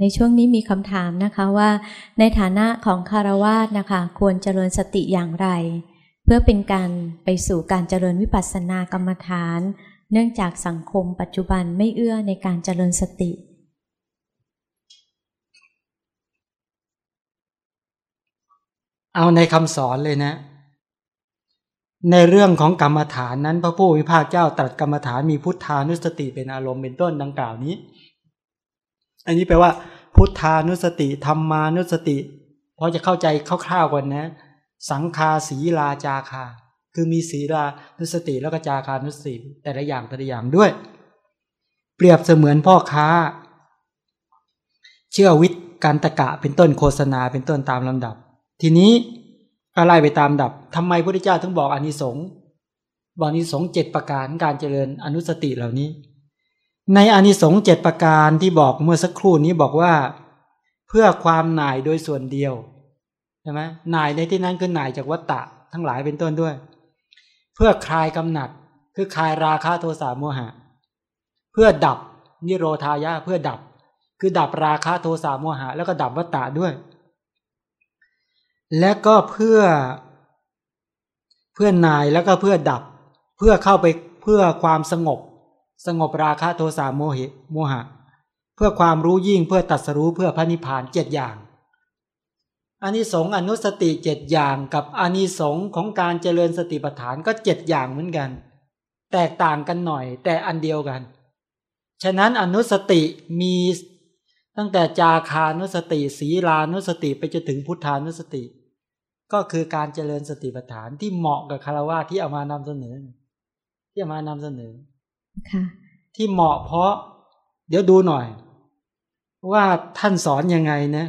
ในช่วงนี้มีคำถามนะคะว่าในฐานะของคารวาสนะคะ ควรเจริญสติอย่างไร เพื่อเป็นการไปสู่การเจริญวิปัสสนากรรมฐาน เนื่องจากสังคมปัจจุบันไม่เอื้อในการเจริญสติ เอาในคำสอนเลยนะ ในเรื่องของกรรมฐานนั้น พระผู้วิภาคเจ้าตรัสกรรมฐานมีพุทธานุสติเป็นอารมณ์เป็นต้นดังกล่าวนี้ อันนี้แปลว่า พุทธานุสติธรรมานุสติพอจะเข้าใจคร่าวๆก่อนนะ สังคาศีลาจาคา คือมีศีลานุสติแล้วก็จาคานุสติ แต่ละอย่างแต่ละอย่างด้วย เปรียบเสมือนพ่อค้า เชื่อวิทย์การตะกะเป็นต้นโฆษณาเป็นต้นตามลำดับ ทีนี้ก็ไล่ไปตามดับทำไมพระพุทธเจ้าถึงบอกอานิสงส์บอกอานิสงส์เจ็ดประการการเจริญอนุสติเหล่านี้ ในอนิสงส์เจ็ดประการที่บอกเมื่อสักครู่นี้บอกว่า เพื่อความหน่ายโดยส่วนเดียวใช่ไหมหน่ายในที่นั้นคือหน่ายจากวัตตะทั้งหลายเป็นต้นด้วย เพื่อคลายกำหนัด คือคลายราคะโทสะโมหะ เพื่อดับนิโรธายะเพื่อดับ คือดับราคะโทสะโมหะ แล้วก็ดับวัตตะด้วย และก็เพื่อเพื่อนายแล้วก็เพื่อดับ เพื่อเข้าไปเพื่อความสงบ สงบราคะโทสะโมหิโมหะ เพื่อความรู้ยิ่งเพื่อตัดสรู้เพื่อพระนิพพานเจ็ดอย่างอานิสงส์อนุสติเจ็ดอย่างกับอานิสงส์ของการเจริญสติปัฏฐานก็เจ็ดอย่างเหมือนกัน แตกต่างกันหน่อยแต่อันเดียวกัน ฉะนั้นอนุสติมีตั้งแต่จาคานุสติ ศีลานุสติไปจนถึงพุทธานุสติ ก็คือการเจริญสติปัฏฐานที่เหมาะกับคารวะที่เอามานำเสนอ ที่เอามานำเสนอ ที่เหมาะเพราะ เดี๋ยวดูหน่อย ว่าท่านสอนยังไงนะ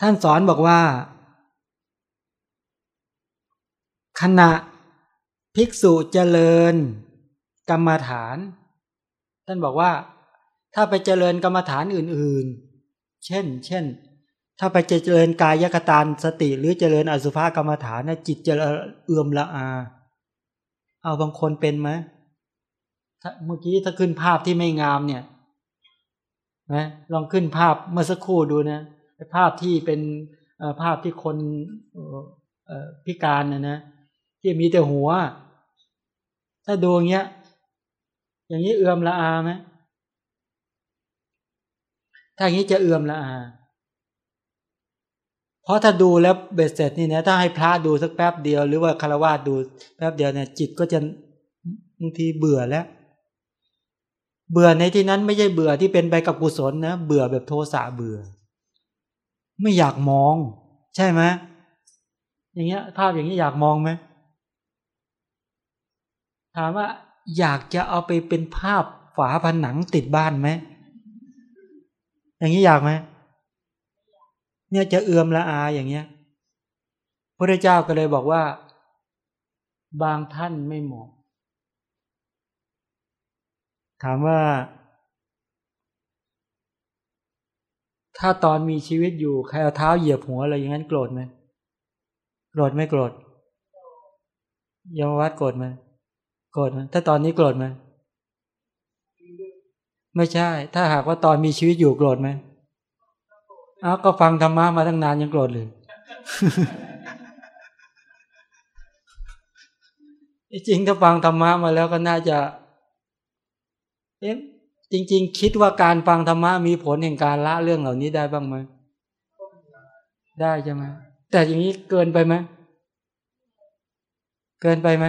ท่านสอนบอกว่า ขณะภิกษุเจริญ กรรมฐาน ท่านบอกว่า ถ้าไปเจริญกรรมฐานอื่น ๆ เช่น เช่นถ้าไปเจริญกายกตานสติ หรือเจริญอสุภากรรมฐานนะจิตจะเอื่อมละอา เอาบางคนเป็นไหมเมื่อกี้ถ้าขึ้นภาพที่ไม่งามเนี่ยนะลองขึ้นภาพเมื่อสักครู่ดูนะภาพที่เป็นภาพที่คนพิการนะนะที่มีแต่หัว ถ้าดูอย่างเงี้ย อย่างนี้เอื่อมละอาไหมถ้าอย่างนี้จะเอื่อมละอา เพราะถ้าดูแล้วเบ็ดเสร็จนี่นะถ้าให้พระดูสักแป๊บเดียว หรือว่าคารวะดูแป๊บเดียวเนี่ยจิตก็จะบางทีเบื่อแล้ว เบื่อในที่นั้นไม่ใช่เบื่อที่เป็นไปกับกุศลนะเบื่อแบบโทสะเบื่อ ไม่อยากมอง ใช่ไหมอย่างเงี้ยภาพอย่างนี้อยากมองไหมถามว่าอยากจะเอาไปเป็นภาพฝาผนังติดบ้านไหม อย่างนี้อยากไหม เนี่ยจะเอื่อมละอาอย่างเงี้ยพระเจ้าก็เลยบอกว่า บางท่านไม่เหมาะ ถามว่า ถ้าตอนมีชีวิตอยู่ใครเอาเท้าเหยียบหัวอะไรอย่างนั้นโกรธไหมโกรธไม่โกรธยมวัดโกรธไหมโกรธไหมถ้าตอนนี้โกรธไหมไม่ใช่ ถ้าหากว่าตอนมีชีวิตอยู่โกรธไหม อ้าก็ฟังธรรมะมาตั้งนานยังโกรธเลยจริงถ้าฟังธรรมะมาแล้วก็น่าจะเอ๊ะจริง ๆ คิดว่าการฟังธรรมะมีผลแห่งการละเรื่องเหล่านี้ได้บ้างไหมได้ใช่ไหมแต่อย่างนี้เกินไปไหมเกินไปไหม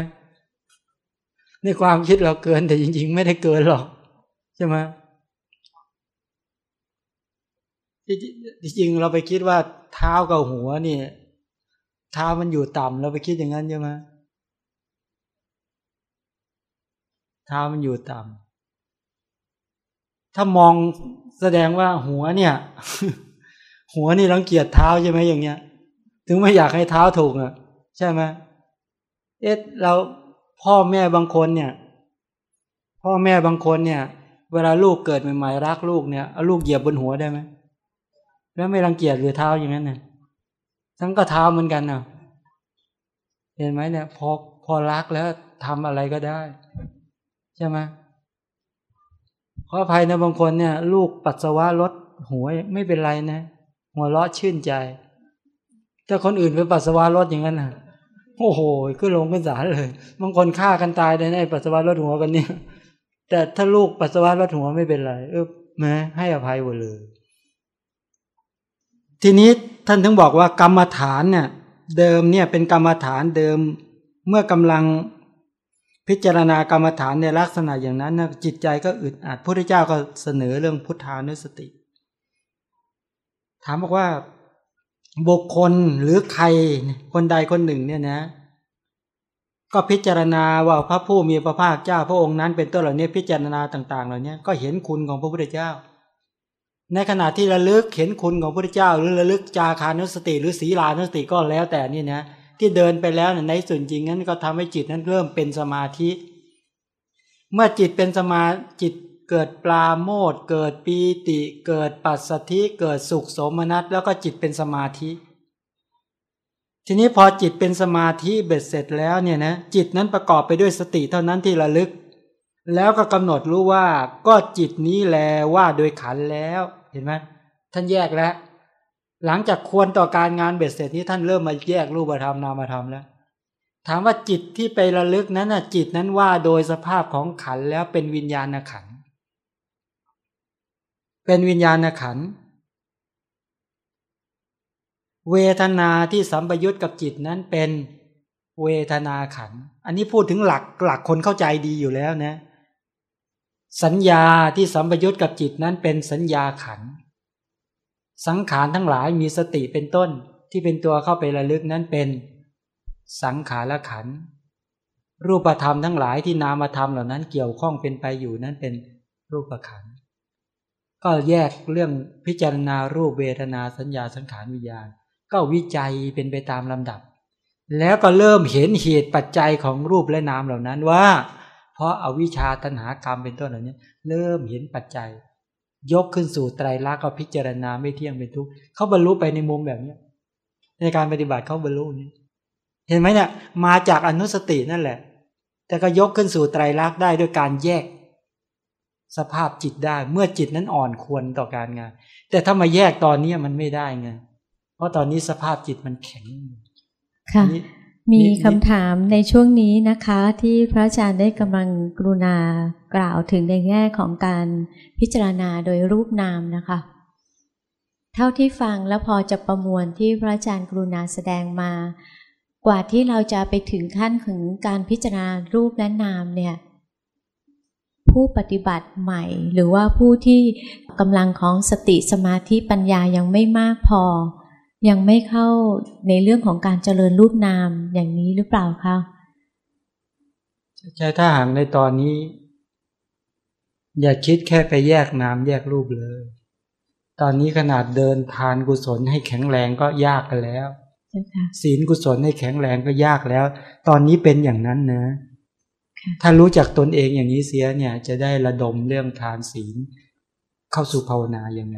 ในความคิดเราเกินแต่จริง ๆ ไม่ได้เกินหรอกใช่ไหม ที่จริงเราไปคิดว่าเท้ากับหัวเนี่ยเท้ามันอยู่ต่ำเราไปคิดอย่างนั้นใช่ไหมเท้ามันอยู่ต่ำถ้ามองแสดงว่าหัวเนี่ย หัวนี่รังเกียจเท้าใช่ไหมอย่างเงี้ย ถึงไม่อยากให้เท้าถูกอะ ใช่ไหมเอ๊ะเราพ่อแม่บางคนเนี่ย พ่อแม่บางคนเนี่ย เวลาลูกเกิดใหม่ๆรักลูกเนี่ยเอาลูกเหยียบบนหัวได้ไหม แล้วไม่รังเกียจหรือเท้าอย่างนั้นเนี่ยทั้งก็เท้าเหมือนกันเนาะเห็นไหมเนี่ยพอพอรักแล้วทำอะไรก็ได้ ใช่ไหมขออภัยนะบางคนเนี่ย ลูกปัสสาวะลดหัวไม่เป็นไรนะ หัวเราะชื่นใจ ถ้าคนอื่นไปปัสสาวะลดอย่างนั้นนะโอ้โหขึ้นลงขึ้นศาลเลย บางคนฆ่ากันตายในปัสสาวะลดหัวกันเนี่ยแต่ถ้าลูกปัสสาวะลดหัวไม่เป็นไร เออแม้ให้อภัยหมดเลย ทีนี้ท่านถึงบอกว่ากรรมฐานเนี่ยเดิมเนี่ยเป็นกรรมฐานเดิมเมื่อกำลังพิจารณากรรมฐานในลักษณะอย่างนั้นนะจิตใจก็อึดอัดพระพุทธเจ้าก็เสนอเรื่องพุทธานุสติ ถามบอกว่าบุคคลหรือใครคนใดคนหนึ่งเนี่ยนะ ก็พิจารณาว่าพระผู้มีพระภาคเจ้าพระองค์นั้นเป็นต้นเหล่านี้พิจารณาต่าง ๆ เหล่านี้ก็เห็นคุณของพระพุทธเจ้า ในขณะที่ระลึกเห็นคุณของพระเจ้า หรือระลึกจาคานุสติ หรือศีลานุสติก็แล้วแต่นี่นะที่เดินไปแล้วในส่วนจริงนั้นก็ทำให้จิตนั้นเริ่มเป็นสมาธิ เมื่อจิตเป็นสมาจิตเกิดปลาโมดเกิดปีติ เกิดปัสสธิเกิดสุขสมนัตแล้วก็จิตเป็นสมาธิ ทีนี้พอจิตเป็นสมาธิเบ็ดเสร็จแล้วเนี่ยนะจิตนั้นประกอบไปด้วยสติเท่านั้นที่ระลึก แล้วก็กำหนดรู้ว่าก็จิตนี้แลว่าโดยขันแล้วเห็นไหมท่านแยกแล้ว หลังจากควรต่อการงานเบ็ดเสร็จนี้ท่านเริ่มมาแยกรูปธรรมนามธรรมแล้ว ถามว่าจิตที่ไประลึกนั้นน่ะจิตนั้นว่าโดยสภาพของขันแล้วเป็นวิญญาณขัน เป็นวิญญาณขัน เวทนาที่สัมปยุตกับจิตนั้นเป็นเวทนาขัน อันนี้พูดถึงหลักหลักคนเข้าใจดีอยู่แล้วนะ สัญญาที่สัมปยุตกับจิตนั้นเป็นสัญญาขัน สังขารทั้งหลายมีสติเป็นต้นที่เป็นตัวเข้าไประลึกนั้นเป็นสังขารขัน รูปธรรมทั้งหลายที่นามธรรมเหล่านั้นเกี่ยวข้องเป็นไปอยู่นั้นเป็นรูปขัน ก็แยกเรื่องพิจารณารูปเวทนาสัญญาสังขารวิญญาณ ก็วิจัยเป็นไปตามลำดับ แล้วก็เริ่มเห็นเหตุปัจจัยของรูปและนามเหล่านั้นว่า เพราะอาวิชชาตัณหากรรมเป็นต้นเหล่านี้เริ่มเห็นปัจจัย ยกขึ้นสู่ไตรลักษณ์ก็พิจารณาไม่เที่ยงเป็นทุกข์เขาบรรลุไปในมุมแบบนี้ในการปฏิบัติเขาบรรลุนี้เห็นไหมเนี่ยมาจากอนุสตินั่นแหละ แต่ก็ยกขึ้นสู่ไตรลักษณ์ได้ด้วยการแยก สภาพจิตได้เมื่อจิตนั้นอ่อนควรต่อการงาน แต่ถ้ามาแยกตอนนี้มันไม่ได้ไงเพราะตอนนี้สภาพจิตมันแข็งค่ะ มีคำถามในช่วงนี้นะคะ ที่พระอาจารย์ได้กำลังกรุณากล่าวถึงในแง่ของการพิจารณาโดยรูปนามนะคะ เท่าที่ฟังแล้วพอจะประมวลที่พระอาจารย์กรุณาแสดงมา กว่าที่เราจะไปถึงขั้นถึงการพิจารณารูปและนามเนี่ยผู้ปฏิบัติใหม่ หรือว่าผู้ที่กำลังของสติสมาธิปัญญายังไม่มากพอ ยังไม่เข้าในเรื่องของการเจริญรูปนามอย่างนี้หรือเปล่าคะใช่ถ้าหากในตอนนี้ อย่าคิดแค่ไปแยกนามแยกรูปเลย ตอนนี้ขนาดเดินทานกุศลให้แข็งแรงก็ยากกันแล้วศีลกุศลให้แข็งแรงก็ยากแล้ว ตอนนี้เป็นอย่างนั้นนะ ถ้ารู้จักตนเองอย่างนี้เสียเนี่ย จะได้ระดมเรื่องทานศีลเข้าสู่ภาวนาอย่างไง